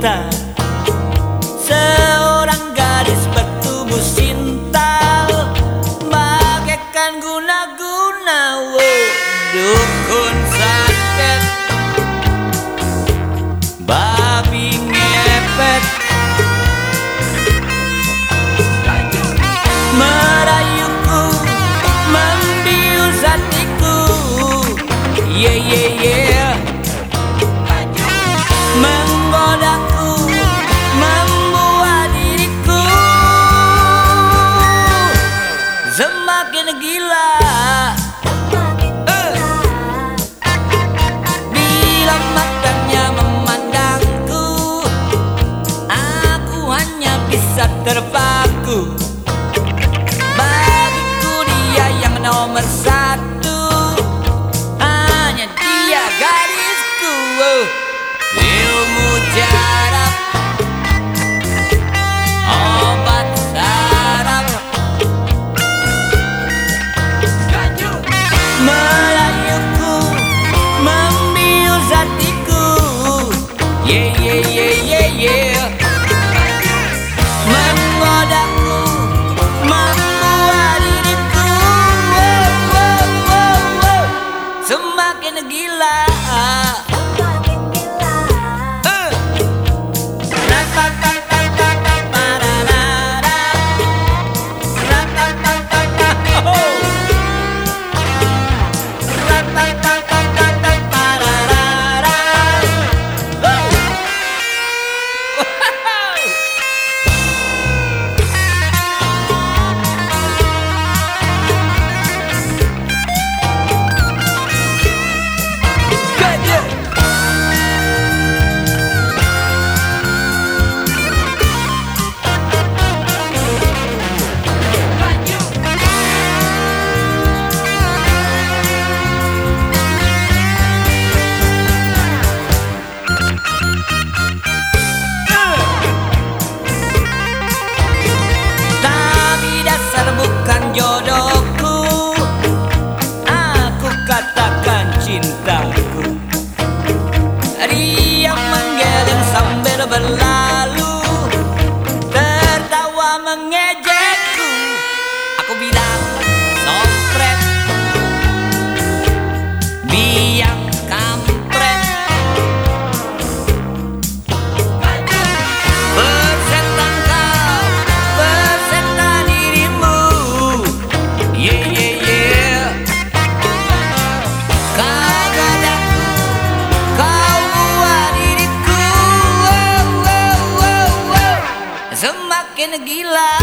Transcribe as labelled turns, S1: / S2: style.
S1: cantar. makin gila. Eh. Bila matanya memandangku. Aku hanya bisa terpaku. Bagiku dia yang nomor satu. Gila aku bilang sompret biang kampret. Bersetan kau bersetan dirimu. Yeah yeah yeah. Kau gadaku kau buat diriku. Wow, wow, wow, semakin gila.